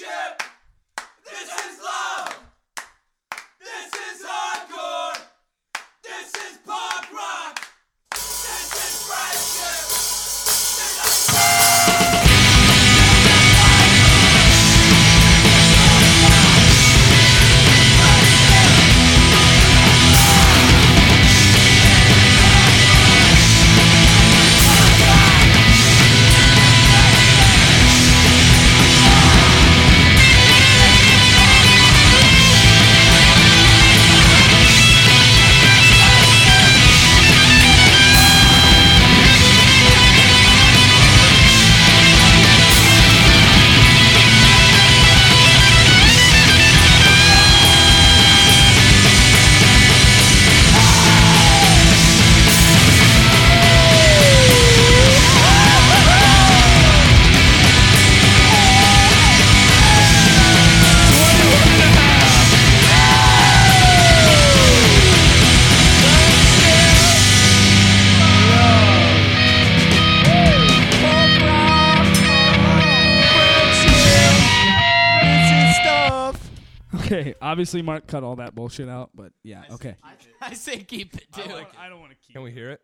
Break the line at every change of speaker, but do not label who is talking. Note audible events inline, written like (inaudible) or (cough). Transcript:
This is life. (laughs) Okay, obviously Mark cut all that bullshit out, but yeah, okay.
I say keep it too.
I don't want to keep.
Can we hear it?